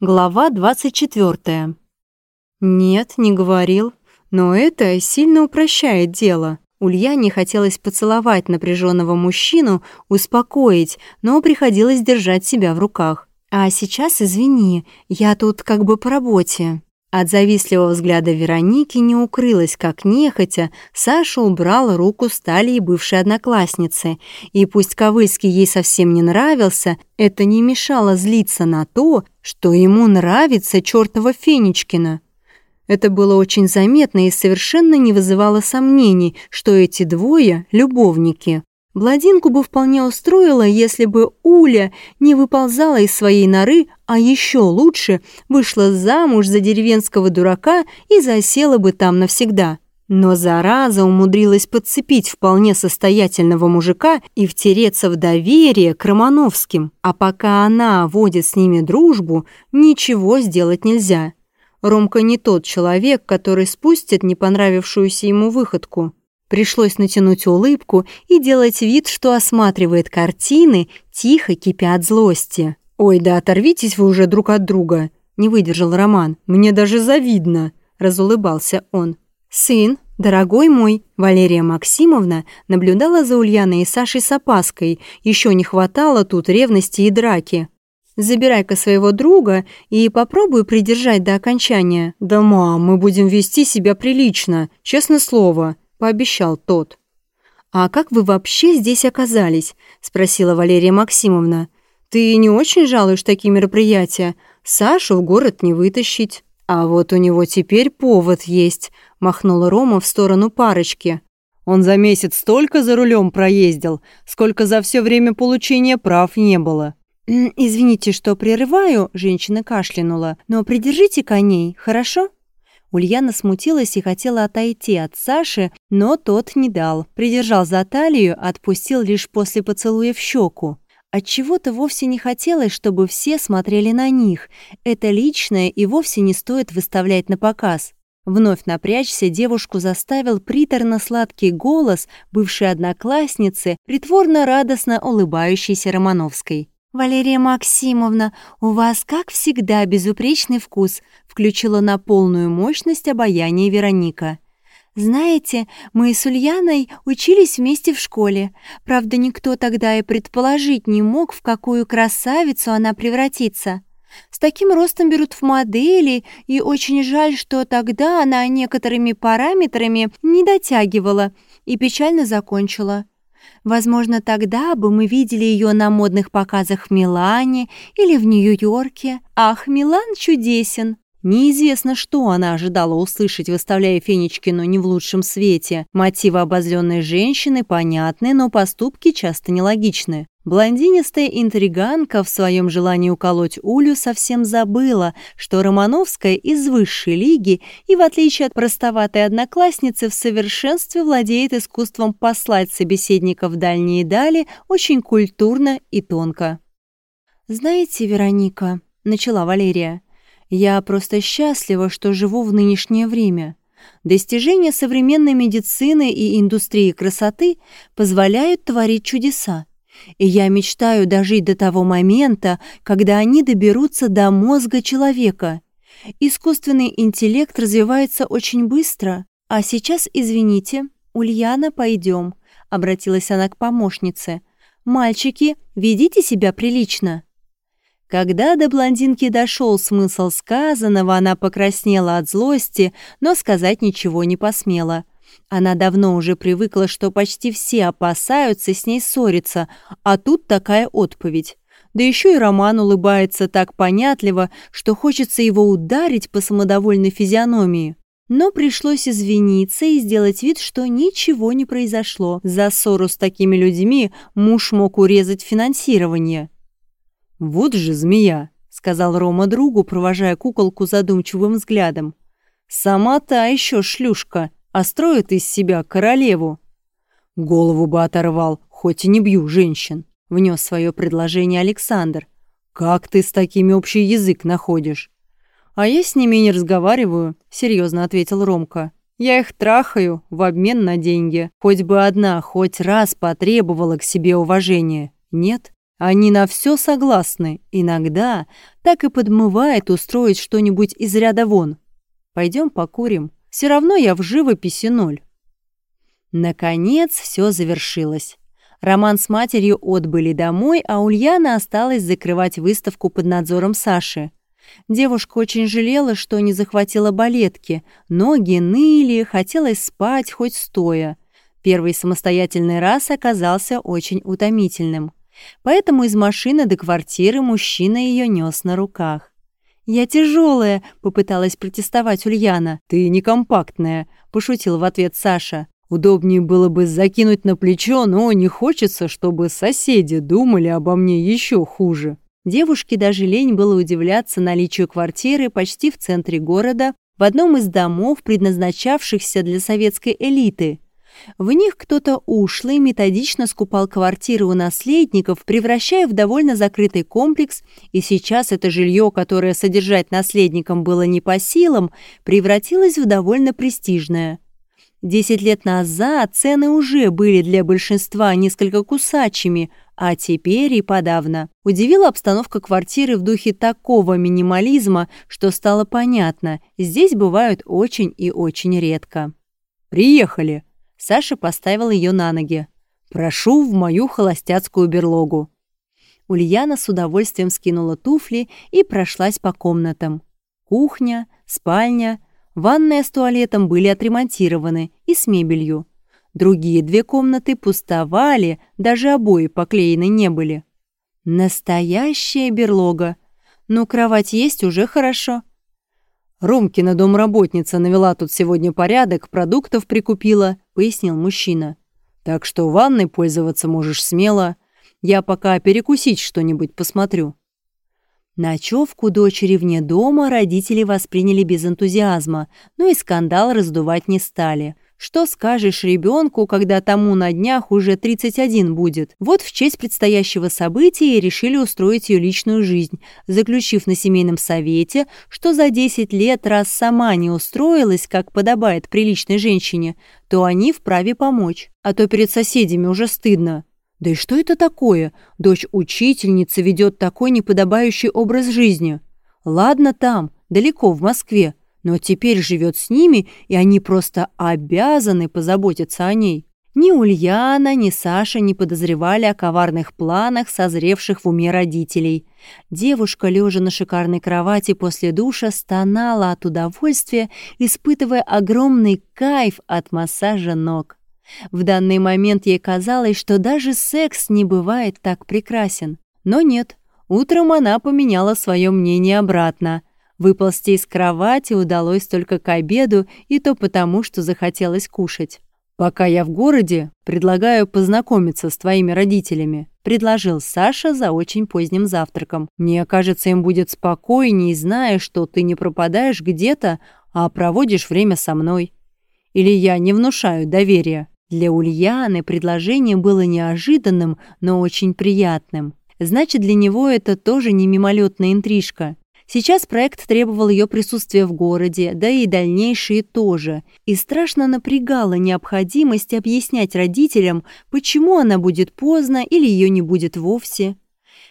Глава 24. Нет, не говорил, но это сильно упрощает дело. Ульяне хотелось поцеловать напряженного мужчину, успокоить, но приходилось держать себя в руках. А сейчас, извини, я тут как бы по работе. От завистливого взгляда Вероники не укрылась, как нехотя, Саша убрал руку с талии бывшей одноклассницы, и пусть Ковыльский ей совсем не нравился, это не мешало злиться на то, что ему нравится чертова Фенечкина. Это было очень заметно и совершенно не вызывало сомнений, что эти двое — любовники. Бладинку бы вполне устроило, если бы Уля не выползала из своей норы, а еще лучше вышла замуж за деревенского дурака и засела бы там навсегда. Но зараза умудрилась подцепить вполне состоятельного мужика и втереться в доверие к Романовским, а пока она водит с ними дружбу, ничего сделать нельзя. Ромка не тот человек, который спустит не понравившуюся ему выходку. Пришлось натянуть улыбку и делать вид, что осматривает картины, тихо кипя от злости. «Ой, да оторвитесь вы уже друг от друга!» — не выдержал Роман. «Мне даже завидно!» — разулыбался он. «Сын, дорогой мой!» Валерия Максимовна наблюдала за Ульяной и Сашей с опаской. Еще не хватало тут ревности и драки. «Забирай-ка своего друга и попробуй придержать до окончания». «Да, мам, мы будем вести себя прилично, честное слово», — пообещал тот. «А как вы вообще здесь оказались?» — спросила Валерия Максимовна. «Ты не очень жалуешь такие мероприятия? Сашу в город не вытащить». «А вот у него теперь повод есть», — махнула Рома в сторону парочки. «Он за месяц столько за рулем проездил, сколько за все время получения прав не было». «Извините, что прерываю», — женщина кашлянула, «но придержите коней, хорошо?» Ульяна смутилась и хотела отойти от Саши, но тот не дал. Придержал за талию, отпустил лишь после поцелуя в щеку. Отчего-то вовсе не хотелось, чтобы все смотрели на них. Это личное и вовсе не стоит выставлять на показ. Вновь напрячься девушку заставил приторно-сладкий голос бывшей одноклассницы, притворно-радостно улыбающейся Романовской. «Валерия Максимовна, у вас, как всегда, безупречный вкус», включила на полную мощность обаяние Вероника. «Знаете, мы с Ульяной учились вместе в школе. Правда, никто тогда и предположить не мог, в какую красавицу она превратится. С таким ростом берут в модели, и очень жаль, что тогда она некоторыми параметрами не дотягивала и печально закончила. Возможно, тогда бы мы видели ее на модных показах в Милане или в Нью-Йорке. Ах, Милан чудесен! Неизвестно, что она ожидала услышать, выставляя Фенечкину не в лучшем свете. Мотивы обозленной женщины понятны, но поступки часто нелогичны. Блондинистая интриганка в своем желании уколоть Улю совсем забыла, что Романовская из высшей лиги и, в отличие от простоватой одноклассницы, в совершенстве владеет искусством послать собеседника в дальние дали очень культурно и тонко. «Знаете, Вероника», — начала Валерия, — я просто счастлива, что живу в нынешнее время. Достижения современной медицины и индустрии красоты позволяют творить чудеса. И я мечтаю дожить до того момента, когда они доберутся до мозга человека. Искусственный интеллект развивается очень быстро. А сейчас, извините, Ульяна, пойдем, обратилась она к помощнице. Мальчики, ведите себя прилично. Когда до блондинки дошел смысл сказанного, она покраснела от злости, но сказать ничего не посмела. Она давно уже привыкла, что почти все опасаются с ней ссориться, а тут такая отповедь. Да еще и Роман улыбается так понятливо, что хочется его ударить по самодовольной физиономии. Но пришлось извиниться и сделать вид, что ничего не произошло. За ссору с такими людьми муж мог урезать финансирование. «Вот же змея!» — сказал Рома другу, провожая куколку задумчивым взглядом. «Сама та еще шлюшка, а строит из себя королеву». «Голову бы оторвал, хоть и не бью женщин», — внес свое предложение Александр. «Как ты с такими общий язык находишь?» «А я с ними не разговариваю», — серьезно ответил Ромка. «Я их трахаю в обмен на деньги. Хоть бы одна хоть раз потребовала к себе уважения. Нет, Они на все согласны. Иногда так и подмывает устроить что-нибудь из ряда вон. Пойдем покурим. Все равно я в живописи ноль. Наконец все завершилось. Роман с матерью отбыли домой, а Ульяна осталась закрывать выставку под надзором Саши. Девушка очень жалела, что не захватила балетки. Ноги ныли, хотелось спать хоть стоя. Первый самостоятельный раз оказался очень утомительным. Поэтому из машины до квартиры мужчина ее нес на руках. «Я тяжелая», — попыталась протестовать Ульяна. «Ты некомпактная», — пошутил в ответ Саша. «Удобнее было бы закинуть на плечо, но не хочется, чтобы соседи думали обо мне еще хуже». Девушке даже лень было удивляться наличию квартиры почти в центре города, в одном из домов, предназначавшихся для советской элиты. В них кто-то ушлый методично скупал квартиры у наследников, превращая в довольно закрытый комплекс, и сейчас это жилье, которое содержать наследникам было не по силам, превратилось в довольно престижное. Десять лет назад цены уже были для большинства несколько кусачими, а теперь и подавно. Удивила обстановка квартиры в духе такого минимализма, что стало понятно, здесь бывают очень и очень редко. «Приехали!» Саша поставил ее на ноги. «Прошу в мою холостяцкую берлогу». Ульяна с удовольствием скинула туфли и прошлась по комнатам. Кухня, спальня, ванная с туалетом были отремонтированы и с мебелью. Другие две комнаты пустовали, даже обои поклеены не были. Настоящая берлога. Ну, кровать есть уже хорошо. «Ромкина домработница навела тут сегодня порядок, продуктов прикупила», — пояснил мужчина. «Так что ванной пользоваться можешь смело. Я пока перекусить что-нибудь посмотрю». Ночевку дочери вне дома родители восприняли без энтузиазма, но и скандал раздувать не стали — что скажешь ребенку, когда тому на днях уже 31 будет? Вот в честь предстоящего события решили устроить ее личную жизнь, заключив на семейном совете, что за 10 лет, раз сама не устроилась, как подобает приличной женщине, то они вправе помочь. А то перед соседями уже стыдно. Да и что это такое? Дочь учительницы ведет такой неподобающий образ жизни. Ладно там, далеко в Москве, но теперь живет с ними, и они просто обязаны позаботиться о ней. Ни Ульяна, ни Саша не подозревали о коварных планах, созревших в уме родителей. Девушка, лежа на шикарной кровати после душа, стонала от удовольствия, испытывая огромный кайф от массажа ног. В данный момент ей казалось, что даже секс не бывает так прекрасен. Но нет, утром она поменяла свое мнение обратно. Выползти из кровати удалось только к обеду, и то потому, что захотелось кушать. «Пока я в городе, предлагаю познакомиться с твоими родителями», предложил Саша за очень поздним завтраком. «Мне кажется, им будет спокойней, зная, что ты не пропадаешь где-то, а проводишь время со мной. Или я не внушаю доверия?» Для Ульяны предложение было неожиданным, но очень приятным. Значит, для него это тоже не мимолетная интрижка. Сейчас проект требовал ее присутствия в городе, да и дальнейшие тоже, и страшно напрягала необходимость объяснять родителям, почему она будет поздно или ее не будет вовсе.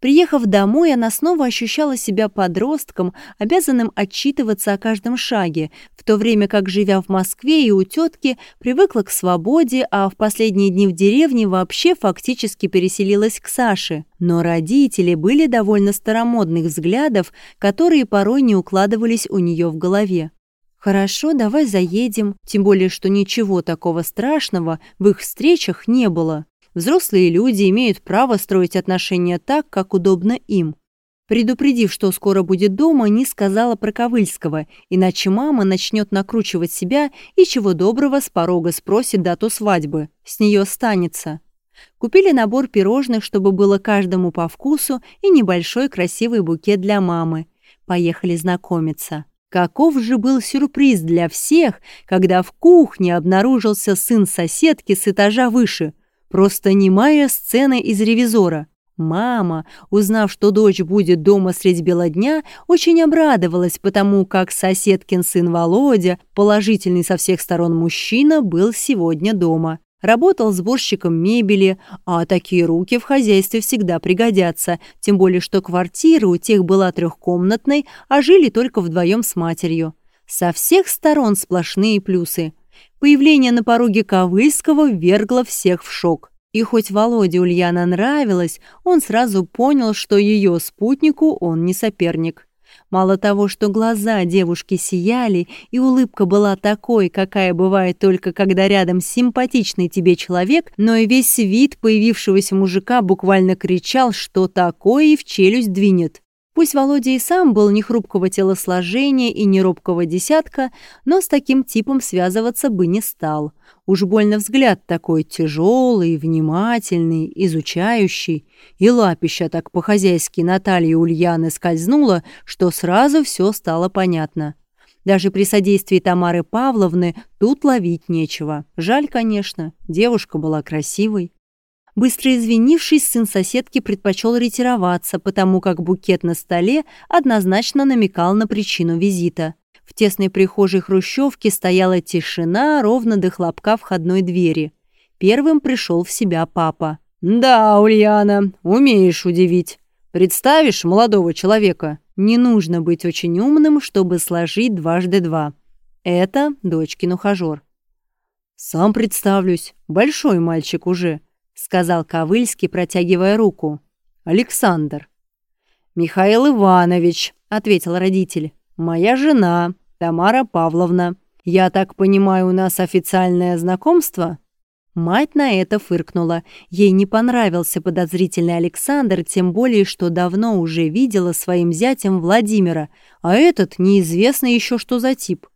Приехав домой, она снова ощущала себя подростком, обязанным отчитываться о каждом шаге, в то время как, живя в Москве и у тетки, привыкла к свободе, а в последние дни в деревне вообще фактически переселилась к Саше. Но родители были довольно старомодных взглядов, которые порой не укладывались у нее в голове. «Хорошо, давай заедем, тем более, что ничего такого страшного в их встречах не было». Взрослые люди имеют право строить отношения так, как удобно им. Предупредив, что скоро будет дома, не сказала про Ковыльского, иначе мама начнет накручивать себя и чего доброго с порога спросит дату свадьбы. С нее останется. Купили набор пирожных, чтобы было каждому по вкусу, и небольшой красивый букет для мамы. Поехали знакомиться. Каков же был сюрприз для всех, когда в кухне обнаружился сын соседки с этажа выше. Просто немая сцена из «Ревизора». Мама, узнав, что дочь будет дома средь бела дня, очень обрадовалась, потому как соседкин сын Володя, положительный со всех сторон мужчина, был сегодня дома. Работал сборщиком мебели, а такие руки в хозяйстве всегда пригодятся, тем более что квартира у тех была трехкомнатной, а жили только вдвоем с матерью. Со всех сторон сплошные плюсы. Появление на пороге Ковыльского ввергло всех в шок. И хоть Володе Ульяна нравилась, он сразу понял, что ее спутнику он не соперник. Мало того, что глаза девушки сияли, и улыбка была такой, какая бывает только когда рядом симпатичный тебе человек, но и весь вид появившегося мужика буквально кричал, что такое и в челюсть двинет. Пусть Володя и сам был не хрупкого телосложения и не робкого десятка, но с таким типом связываться бы не стал. Уж больно взгляд такой тяжелый, внимательный, изучающий. И лапища так по-хозяйски Натальи Ульяны скользнула, что сразу все стало понятно. Даже при содействии Тамары Павловны тут ловить нечего. Жаль, конечно, девушка была красивой. Быстро извинившись, сын соседки предпочел ретироваться, потому как букет на столе однозначно намекал на причину визита. В тесной прихожей хрущевки стояла тишина ровно до хлопка входной двери. Первым пришел в себя папа. «Да, Ульяна, умеешь удивить. Представишь молодого человека? Не нужно быть очень умным, чтобы сложить дважды два. Это дочкин ухажер». «Сам представлюсь. Большой мальчик уже сказал Ковыльский, протягивая руку. Александр. Михаил Иванович, ответил родитель. Моя жена, Тамара Павловна. Я так понимаю, у нас официальное знакомство? Мать на это фыркнула. Ей не понравился подозрительный Александр, тем более, что давно уже видела своим зятем Владимира, а этот неизвестно еще что за тип.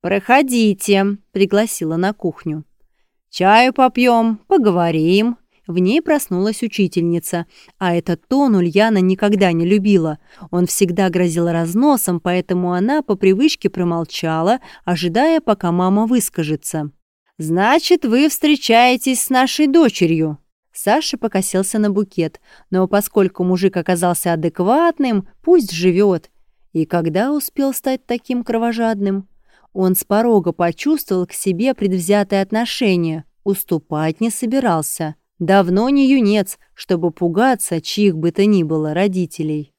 «Проходите», — пригласила на кухню. «Чаю попьем, поговорим». В ней проснулась учительница, а этот тон Ульяна никогда не любила. Он всегда грозил разносом, поэтому она по привычке промолчала, ожидая, пока мама выскажется. «Значит, вы встречаетесь с нашей дочерью?» Саша покосился на букет, но поскольку мужик оказался адекватным, пусть живет. И когда успел стать таким кровожадным? Он с порога почувствовал к себе предвзятое отношение, уступать не собирался. Давно не юнец, чтобы пугаться чьих бы то ни было родителей.